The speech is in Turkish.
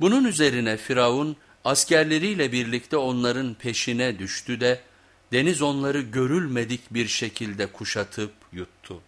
Bunun üzerine Firavun askerleriyle birlikte onların peşine düştü de deniz onları görülmedik bir şekilde kuşatıp yuttu.